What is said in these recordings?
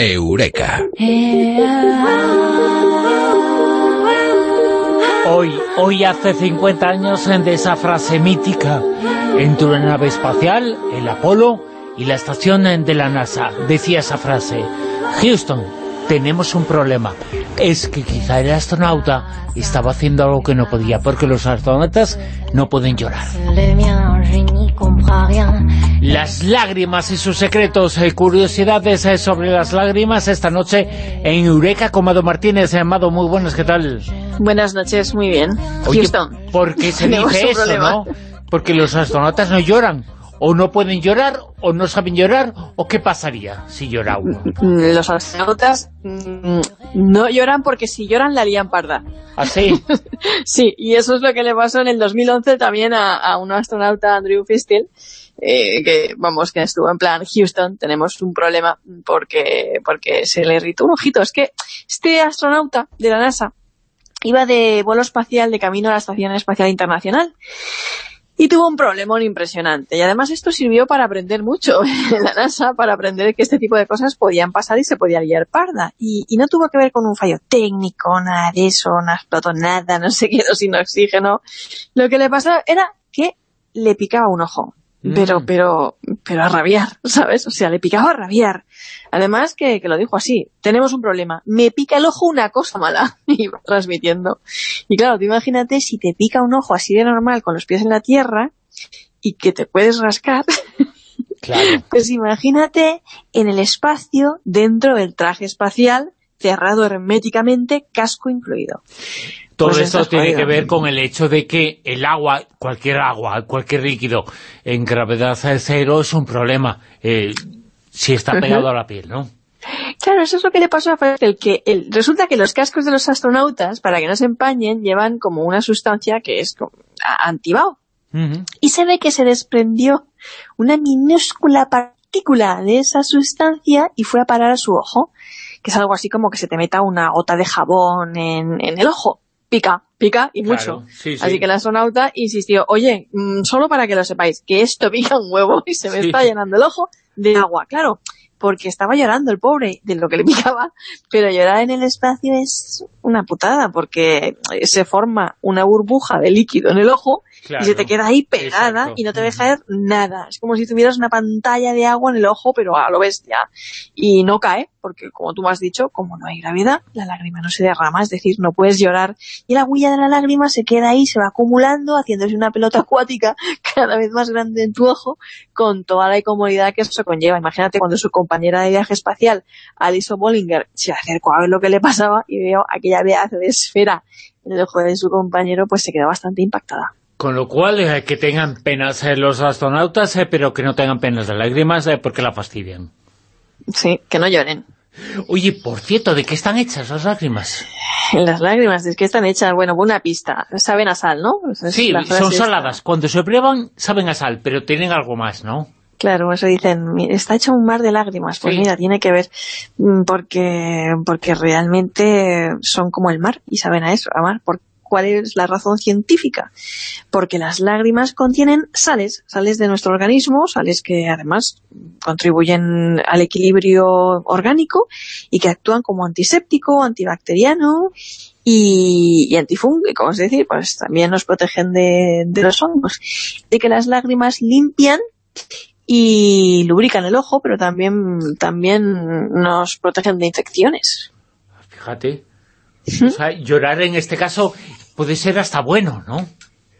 Eureka. Hoy, hoy hace 50 años de esa frase mítica entre una nave espacial, el Apolo, y la estación de la NASA. Decía esa frase, Houston, tenemos un problema. Es que quizá el astronauta estaba haciendo algo que no podía, porque los astronautas no pueden llorar. Las lágrimas y sus secretos, y curiosidades eh, sobre las lágrimas esta noche en Eureka con Mado Martínez. Amado, muy buenas, ¿qué tal? Buenas noches, muy bien. Oye, Houston. ¿por qué se dice eso, no? Porque los astronautas no lloran o no pueden llorar, o no saben llorar, o qué pasaría si llora uno. Mm, los astronautas mm, no lloran porque si lloran la harían parda. ¿Ah, sí? sí, y eso es lo que le pasó en el 2011 también a, un astronauta, Andrew Fistel, eh, que, vamos, que estuvo en plan, Houston, tenemos un problema porque, porque se le irritó un ojito. Es que este astronauta de la NASA iba de vuelo espacial de camino a la Estación Espacial Internacional y tuvo un problemón impresionante. Y además esto sirvió para aprender mucho en la NASA, para aprender que este tipo de cosas podían pasar y se podía liar parda. Y, no tuvo que ver con un fallo técnico, nada de eso, no explotó nada, no se quedó sin oxígeno. Lo que le pasó era que le picaba un ojo. Pero, mm. pero, pero a rabiar, ¿sabes? O sea, le picaba a rabiar. Además que, que, lo dijo así, tenemos un problema, me pica el ojo una cosa mala, y va transmitiendo. Y claro, tú imagínate si te pica un ojo así de normal con los pies en la tierra y que te puedes rascar, claro. pues imagínate en el espacio, dentro del traje espacial, cerrado herméticamente, casco incluido. Todo pues esto tiene que ver con el hecho de que el agua, cualquier agua, cualquier líquido en gravedad cero es un problema. Eh, si está pegado a la piel, ¿no? Claro, eso es lo que le pasó a Fadel, que resulta que los cascos de los astronautas, para que no se empañen, llevan como una sustancia que es antibao. Y se ve que se desprendió una minúscula partícula de esa sustancia y fue a parar a su ojo, que es algo así como que se te meta una gota de jabón en, el ojo. Pica, pica y mucho. Así que el astronauta insistió, oye, mm, solo para que lo sepáis, que esto pica un huevo y se me está llenando el ojo de agua. Claro, porque estaba llorando el pobre de lo que le picaba, pero llorar en el espacio es una putada, porque se forma una burbuja de líquido en el ojo y se te queda ahí pegada y no te deja ver nada. Es como si tuvieras una pantalla de agua en el ojo, pero a lo bestia. Y no cae, porque como tú me has dicho, como no hay gravedad, la lágrima no se derrama, es decir, no puedes llorar. Y la huella de la lágrima se queda ahí, se va acumulando, haciéndose una pelota acuática cada vez más grande en tu ojo, con toda la incomodidad que eso conlleva. Imagínate cuando su compañera de viaje espacial, Alison Bollinger, se acercó a ver lo que le pasaba y veo aquella pedazo de esfera en el ojo de su compañero, pues se quedó bastante impactada. Con lo cual, eh, que tengan penas eh, los astronautas, eh, pero que no tengan penas de lágrimas porque la fastidian. Sí, que no lloren. Oye, por cierto, ¿de qué están hechas las lágrimas? Las lágrimas, ¿de qué están hechas? Bueno, una pista. Saben a sal, ¿no? sí, son saladas. Cuando se prueban, saben a sal, pero tienen algo más, ¿no? Claro, eso dicen, está hecho un mar de lágrimas. Pues mira, tiene que ver, mm, porque porque realmente son como el mar y saben a eso, a mar, porque ¿Cuál es la razón científica? Porque las lágrimas contienen sales, sales de nuestro organismo, sales que además contribuyen al equilibrio orgánico y que actúan como antiséptico, antibacteriano y, antifúngico, es decir, pues también nos protegen de, de los hongos. De que las lágrimas limpian y lubrican el ojo, pero también, también nos protegen de infecciones. Fíjate, o sea, llorar en este caso puede ser hasta bueno, ¿no?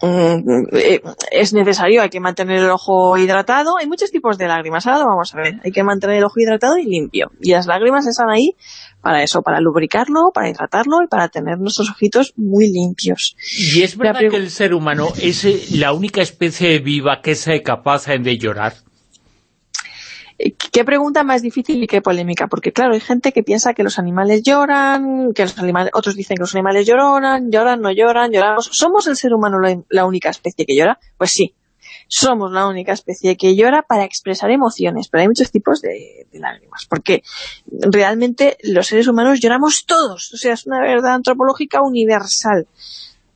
Mm, eh, es necesario, hay que mantener el ojo hidratado. Hay muchos tipos de lágrimas, ahora lo vamos a ver. Hay que mantener el ojo hidratado y limpio. Y las lágrimas están ahí para eso, para lubricarlo, para hidratarlo y para tener nuestros ojitos muy limpios. ¿Y es verdad que el ser humano es eh, la única especie viva que es capaz de llorar? ¿Qué pregunta más difícil y qué polémica? Porque claro, hay gente que piensa que los animales lloran, que los animales, otros dicen que los animales lloran, lloran, no lloran, lloramos. ¿Somos el ser humano la, única especie que llora? Pues sí, somos la única especie que llora para expresar emociones, pero hay muchos tipos de, lágrimas, porque realmente los seres humanos lloramos todos, o sea, es una verdad antropológica universal.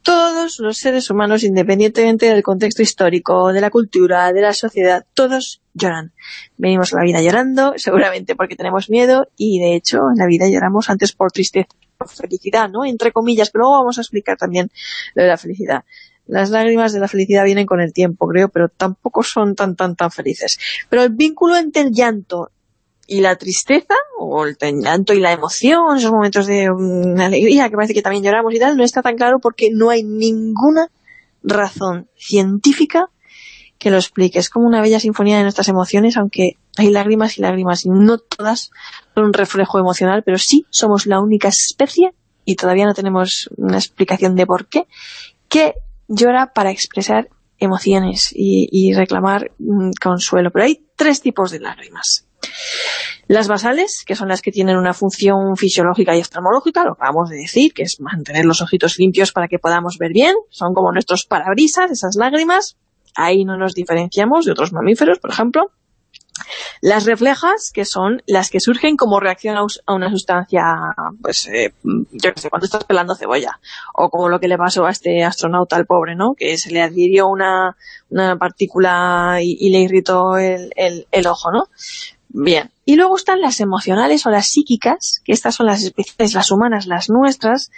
Todos los seres humanos, independientemente del contexto histórico, de la cultura, de la sociedad, todos lloran. Venimos a la vida llorando, seguramente porque tenemos miedo, y de hecho en la vida lloramos antes por tristeza, por felicidad, ¿no? Entre comillas, pero luego vamos a explicar también lo de la felicidad. Las lágrimas de la felicidad vienen con el tiempo, creo, pero tampoco son tan, tan, tan felices. Pero el vínculo entre el llanto y la tristeza, o el llanto y la emoción, esos momentos de mm, alegría, que parece que también lloramos y tal, no está tan claro porque no hay ninguna razón científica que lo explique. Es como una bella sinfonía de nuestras emociones, aunque hay lágrimas y lágrimas, y no todas son un reflejo emocional, pero sí somos la única especie, y todavía no tenemos una explicación de por qué, que llora para expresar emociones y, reclamar mm, consuelo. Pero hay tres tipos de lágrimas. Las basales, que son las que tienen una función fisiológica y oftalmológica, lo acabamos de decir, que es mantener los ojitos limpios para que podamos ver bien, son como nuestros parabrisas, esas lágrimas, ahí no nos diferenciamos de otros mamíferos, por ejemplo. Las reflejas, que son las que surgen como reacción a una sustancia, pues, eh, yo qué sé, cuando estás pelando cebolla, o como lo que le pasó a este astronauta al pobre, ¿no?, que se le adhirió una, partícula y, le irritó el, el ojo, ¿no? Bien. Y luego están las emocionales o las psíquicas, que estas son las especiales, las humanas, las nuestras,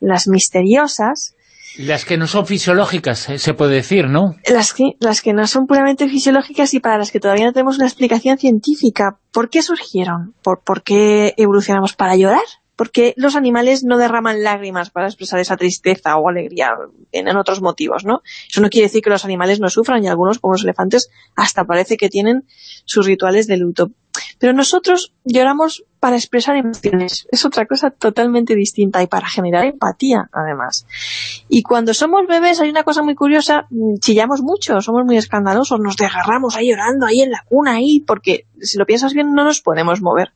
las misteriosas, las que no son fisiológicas, eh, se puede decir, ¿no? Las que, las que no son puramente fisiológicas y para las que todavía no tenemos una explicación científica. ¿Por qué surgieron? ¿Por, por qué evolucionamos para llorar? Porque los animales no derraman lágrimas para expresar esa tristeza o alegría en, otros motivos, ¿no? Eso no quiere decir que los animales no sufran y algunos, como los elefantes, hasta parece que tienen sus rituales de luto. Pero nosotros lloramos para expresar emociones, es otra cosa totalmente distinta y para generar empatía, además. Y cuando somos bebés hay una cosa muy curiosa, chillamos mucho, somos muy escandalosos, nos desgarramos ahí llorando, ahí en la cuna, ahí, porque si lo piensas bien no nos podemos mover.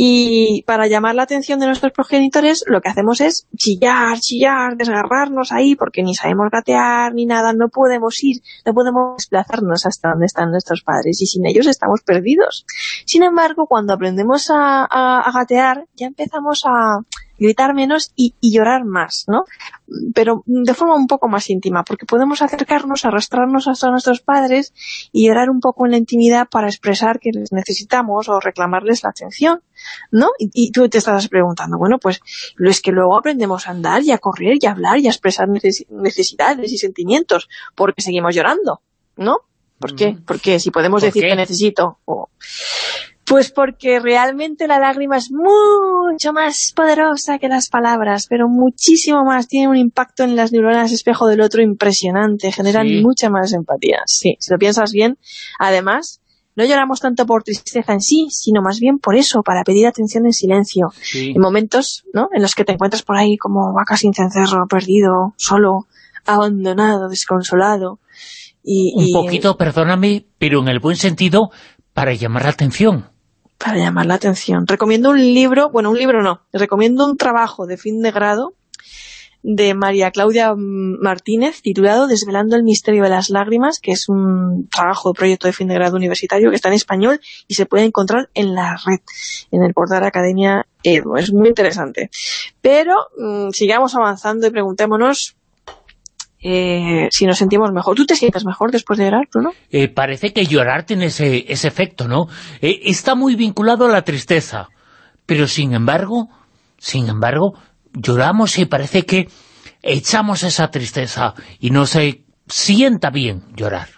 Y para llamar la atención de nuestros progenitores, lo que hacemos es chillar, chillar, desgarrarnos ahí, porque ni sabemos gatear ni nada, no podemos ir, no podemos desplazarnos hasta donde están nuestros padres, y sin ellos estamos perdidos. Sin embargo, cuando aprendemos a, a gatear, ya empezamos a, gritar menos y, llorar más, ¿no? Pero de forma un poco más íntima, porque podemos acercarnos, arrastrarnos hasta nuestros padres y llorar un poco en la intimidad para expresar que les necesitamos o reclamarles la atención, ¿no? Y, tú te estás preguntando, bueno, pues lo es que luego aprendemos a andar y a correr y a hablar y a expresar necesidades y sentimientos, porque seguimos llorando, ¿no? ¿Por qué? Porque si podemos decir que necesito... O... Pues porque realmente la lágrima es mucho más poderosa que las palabras, pero muchísimo más. Tiene un impacto en las neuronas espejo del otro impresionante. Generan mucha más empatía. Sí, si lo piensas bien. Además, no lloramos tanto por tristeza en sí, sino más bien por eso, para pedir atención en silencio. En momentos ¿no? en los que te encuentras por ahí como vaca sin cencerro, perdido, solo, abandonado, desconsolado. Y, un poquito, perdóname, pero en el buen sentido, para llamar la atención para llamar la atención. Recomiendo un libro, bueno, un libro no, recomiendo un trabajo de fin de grado de María Claudia Martínez, titulado Desvelando el misterio de las lágrimas, que es un trabajo de proyecto de fin de grado universitario que está en español y se puede encontrar en la red, en el portal Academia Edu. Es muy interesante. Pero mm, sigamos avanzando y preguntémonos eh, si nos sentimos mejor. ¿Tú te sientes mejor después de llorar, Bruno? Eh, parece que llorar tiene ese, efecto, ¿no? Eh, está muy vinculado a la tristeza, pero sin embargo, sin embargo, lloramos y parece que echamos esa tristeza y no se sienta bien llorar.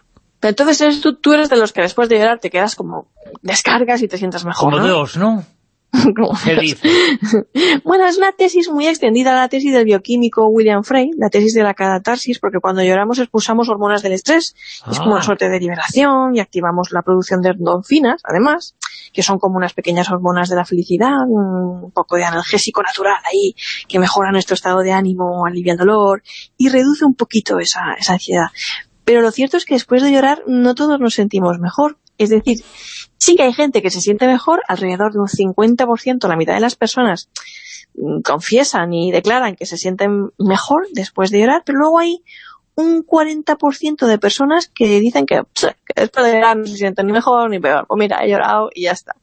Pero entonces tú, eres de los que después de llorar te quedas como descargas y te sientes mejor, Como Dios, ¿no? bueno, es una tesis muy extendida, la tesis del bioquímico William Frey, la tesis de la catarsis, porque cuando lloramos expulsamos hormonas del estrés, es como una ah. suerte de liberación y activamos la producción de endorfinas, además, que son como unas pequeñas hormonas de la felicidad, un poco de analgésico natural ahí, que mejora nuestro estado de ánimo, alivia el dolor y reduce un poquito esa, esa ansiedad. Pero lo cierto es que después de llorar no todos nos sentimos mejor. Es decir, Sí que hay gente que se siente mejor, alrededor de un 50%, la mitad de las personas mm, confiesan y declaran que se sienten mejor después de llorar, pero luego hay un 40% de personas que dicen que, después de llorar no se sienten ni mejor ni peor. Pues mira, he llorado y ya está.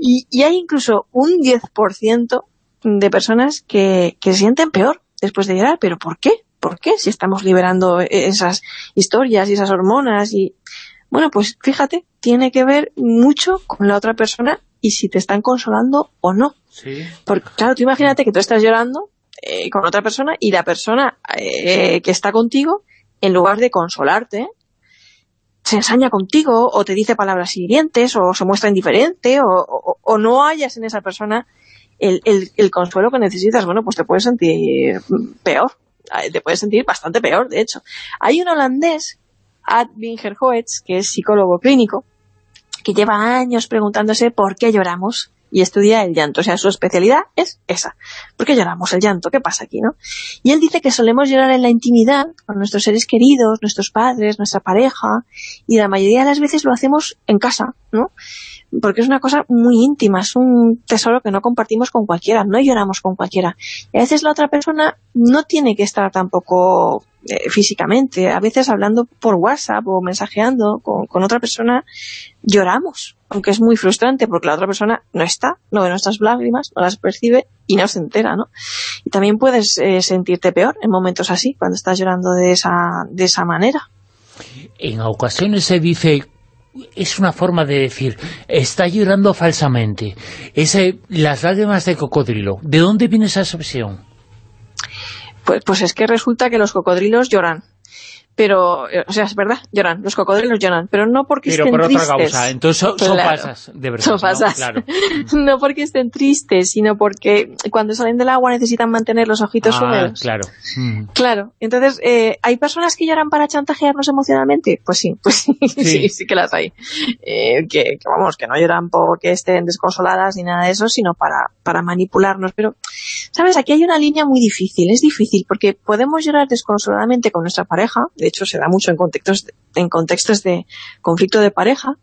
Y, hay incluso un 10% de personas que, que se sienten peor después de llorar. ¿Pero por qué? ¿Por qué? Si estamos liberando esas historias y esas hormonas y... Bueno, pues fíjate, tiene que ver mucho con la otra persona y si te están consolando o no. Sí. Porque, claro, tú imagínate que tú estás llorando eh, con otra persona y la persona eh, que está contigo, en lugar de consolarte, se ensaña contigo o te dice palabras hirientes o se muestra indiferente o, no hayas en esa persona el, el, consuelo que necesitas, bueno, pues te puedes sentir peor, te puedes sentir bastante peor, de hecho. Hay un holandés, Ad Wingerhoets, que es psicólogo clínico, que lleva años preguntándose por qué lloramos y estudia el llanto. O sea, su especialidad es esa. ¿Por qué lloramos el llanto? ¿Qué pasa aquí, no? Y él dice que solemos llorar en la intimidad con nuestros seres queridos, nuestros padres, nuestra pareja, y la mayoría de las veces lo hacemos en casa, ¿no? Porque es una cosa muy íntima, es un tesoro que no compartimos con cualquiera, no lloramos con cualquiera. Y a veces la otra persona no tiene que estar tampoco eh, físicamente, a veces hablando por WhatsApp o mensajeando con, otra persona, lloramos aunque es muy frustrante porque la otra persona no está, no ve nuestras lágrimas, no las percibe y no se entera, ¿no? Y también puedes eh, sentirte peor en momentos así, cuando estás llorando de esa, de esa manera. En ocasiones se dice, es una forma de decir, está llorando falsamente. Ese, las lágrimas de cocodrilo, ¿de dónde viene esa expresión? Pues, pues es que resulta que los cocodrilos lloran pero, eh, o sea, es verdad, lloran, los cocodrilos lloran, pero no porque pero estén tristes. Pero por otra causa, entonces son, pasas, de verdad. Son pasas. ¿no? Claro. no porque estén tristes, sino porque cuando salen del agua necesitan mantener los ojitos ah, húmedos. claro. Mm. Claro, entonces, eh, ¿hay personas que lloran para chantajearnos emocionalmente? Pues sí, pues sí, sí, sí, sí que las hay. Eh, que, que, vamos, que no lloran porque estén desconsoladas ni nada de eso, sino para, para manipularnos, pero, ¿sabes? Aquí hay una línea muy difícil, es difícil, porque podemos llorar desconsoladamente con nuestra pareja, de hecho se da mucho en contextos, en contextos de conflicto de pareja,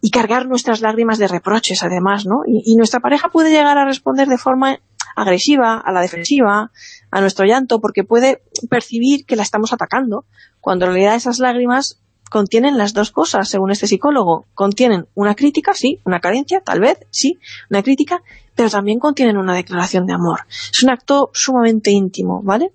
y cargar nuestras lágrimas de reproches además, ¿no? Y, y, nuestra pareja puede llegar a responder de forma agresiva, a la defensiva, a nuestro llanto, porque puede percibir que la estamos atacando, cuando en realidad esas lágrimas contienen las dos cosas, según este psicólogo. Contienen una crítica, sí, una carencia, tal vez, sí, una crítica, pero también contienen una declaración de amor. Es un acto sumamente íntimo, ¿vale?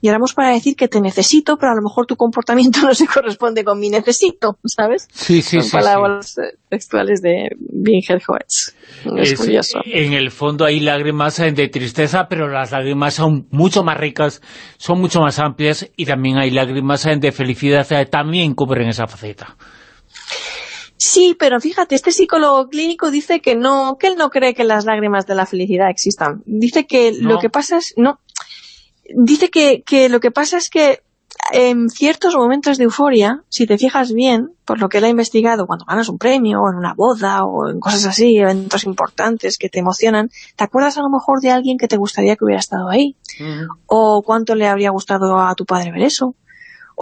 Y ahora vamos para decir que te necesito, pero a lo mejor tu comportamiento no se corresponde con mi necesito, ¿sabes? Sí, sí, Son sí. palabras sí. textuales de Wingerhoetz. Es, es, curioso. En el fondo hay lágrimas de tristeza, pero las lágrimas son mucho más ricas, son mucho más amplias, y también hay lágrimas de felicidad, también cubren esa faceta. Sí, pero fíjate, este psicólogo clínico dice que no, que él no cree que las lágrimas de la felicidad existan. Dice que no. lo que pasa es, no, dice que, que lo que pasa es que en ciertos momentos de euforia, si te fijas bien, por lo que él ha investigado, cuando ganas un premio, o en una boda, o en cosas así, eventos importantes que te emocionan, ¿te acuerdas a lo mejor de alguien que te gustaría que hubiera estado ahí? Uh -huh. ¿O cuánto le habría gustado a tu padre ver eso?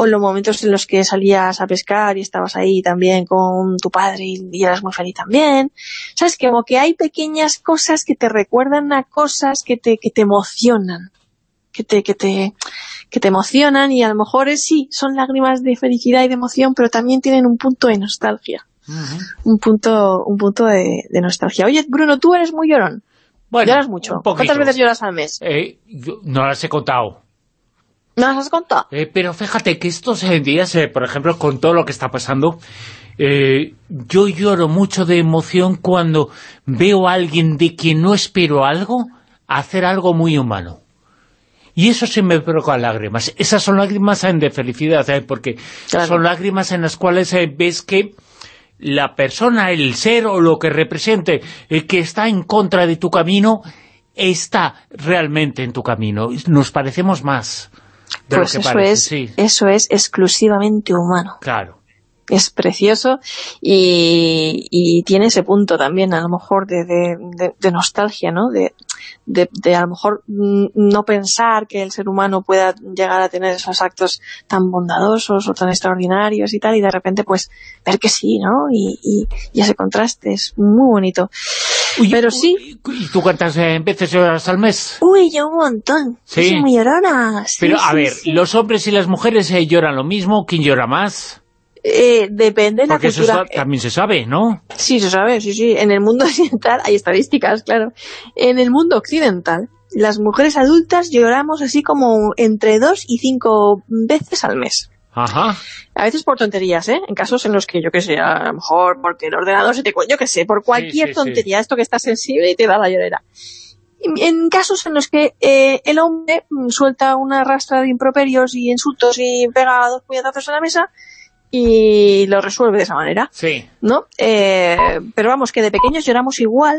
O los momentos en los que salías a pescar y estabas ahí también con tu padre y, y eras muy feliz también. ¿Sabes? Como que hay pequeñas cosas que te recuerdan a cosas que te, que te emocionan. Que te, que te, que te emocionan y a lo mejor es, sí, son lágrimas de felicidad y de emoción, pero también tienen un punto de nostalgia. Uh -huh. Un punto, un punto de, de, nostalgia. Oye, Bruno, tú eres muy llorón. Bueno, lloras mucho. ¿Cuántas veces lloras al mes? Eh, yo, no las he contado. ¿No las has contado? Eh, pero fíjate que estos días, eh, por ejemplo, con todo lo que está pasando, eh, yo lloro mucho de emoción cuando veo a alguien de quien no espero algo hacer algo muy humano. Y eso sí me provoca lágrimas. Esas son lágrimas de felicidad, porque claro. son lágrimas en las cuales eh, ves que la persona, el ser o lo que represente, el que está en contra de tu camino, está realmente en tu camino. Nos parecemos más. De pues lo que eso, parece, es, sí. eso es exclusivamente humano. Claro. Es precioso y, y, tiene ese punto también, a lo mejor, de, de, de, de nostalgia, ¿no? De, de, a lo mejor no pensar que el ser humano pueda llegar a tener esos actos tan bondadosos o tan extraordinarios y tal, y de repente, pues, ver que sí, ¿no? Y, y, y ese contraste es muy bonito. Uy, Pero sí... ¿Y tú cuántas eh, veces lloras al mes? Uy, yo un montón. Sí. Soy muy llorona. Sí, Pero, a sí, ver, sí. ¿los hombres y las mujeres eh, lloran lo mismo? ¿Quién llora más? Eh, depende de la Porque eso cultura. también se sabe, ¿no? Sí, se sabe, sí, sí. En el mundo occidental hay estadísticas, claro. En el mundo occidental, las mujeres adultas lloramos así como entre dos y cinco veces al mes. Ajá. A veces por tonterías, ¿eh? En casos en los que, yo qué sé, a lo mejor porque el ordenador se te... Yo qué sé, por cualquier tontería, esto que está sensible y te da la llorera. En casos en los que eh, el hombre suelta una rastra de improperios y insultos y pega dos puñetazos a la mesa y lo resuelve de esa manera. Sí. ¿No? Eh, pero vamos, que de pequeños lloramos igual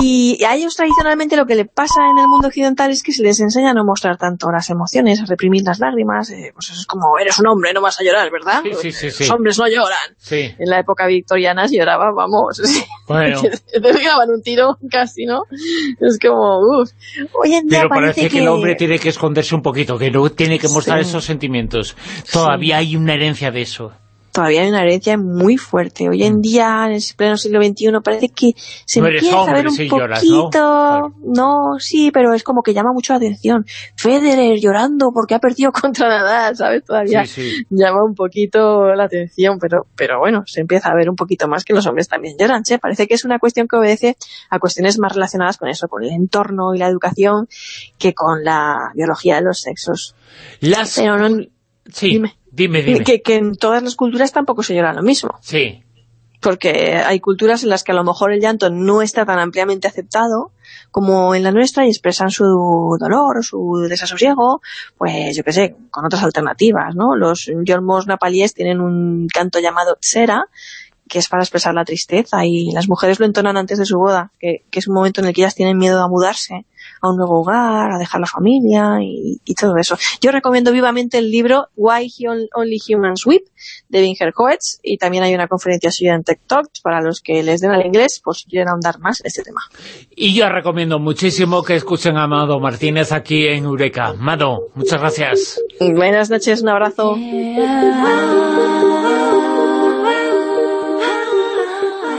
y a ellos tradicionalmente lo que le pasa en el mundo occidental es que se les enseña a no mostrar tanto las emociones, a reprimir las lágrimas, eh, pues eso es como, eres un hombre, no vas a llorar, ¿verdad? Sí, sí, sí, Los hombres no lloran. Sí. En la época victoriana lloraba, vamos, bueno. te pegaban un tiro casi, ¿no? Es como, uff. Hoy en día Pero parece, que... que... el hombre tiene que esconderse un poquito, que no tiene que mostrar esos sentimientos. Todavía hay una herencia de eso todavía hay una herencia muy fuerte. Hoy en día, en el pleno siglo XXI, parece que se empieza a ver un poquito... ¿no? sí, pero es como que llama mucho la atención. Federer llorando porque ha perdido contra Nadal, ¿sabes? Todavía llama un poquito la atención, pero pero bueno, se empieza a ver un poquito más que los hombres también lloran, ¿sí? Parece que es una cuestión que obedece a cuestiones más relacionadas con eso, con el entorno y la educación, que con la biología de los sexos. Las... Pero no... Sí. Dime, dime. Que, que, en todas las culturas tampoco se llora lo mismo. Sí. Porque hay culturas en las que a lo mejor el llanto no está tan ampliamente aceptado como en la nuestra y expresan su dolor o su desasosiego, pues yo qué sé, con otras alternativas, ¿no? Los yormos napalíes tienen un canto llamado tsera, que es para expresar la tristeza y las mujeres lo entonan antes de su boda, que, que es un momento en el que ellas tienen miedo a mudarse a un nuevo hogar, a dejar la familia y, todo eso. Yo recomiendo vivamente el libro Why Only Humans Weep de Vinger Coetz y también hay una conferencia suya en Tech Talks para los que les den al inglés pues si quieren ahondar más en este tema. Y yo recomiendo muchísimo que escuchen a Amado Martínez aquí en Eureka. Mado, muchas gracias. Buenas noches, un abrazo.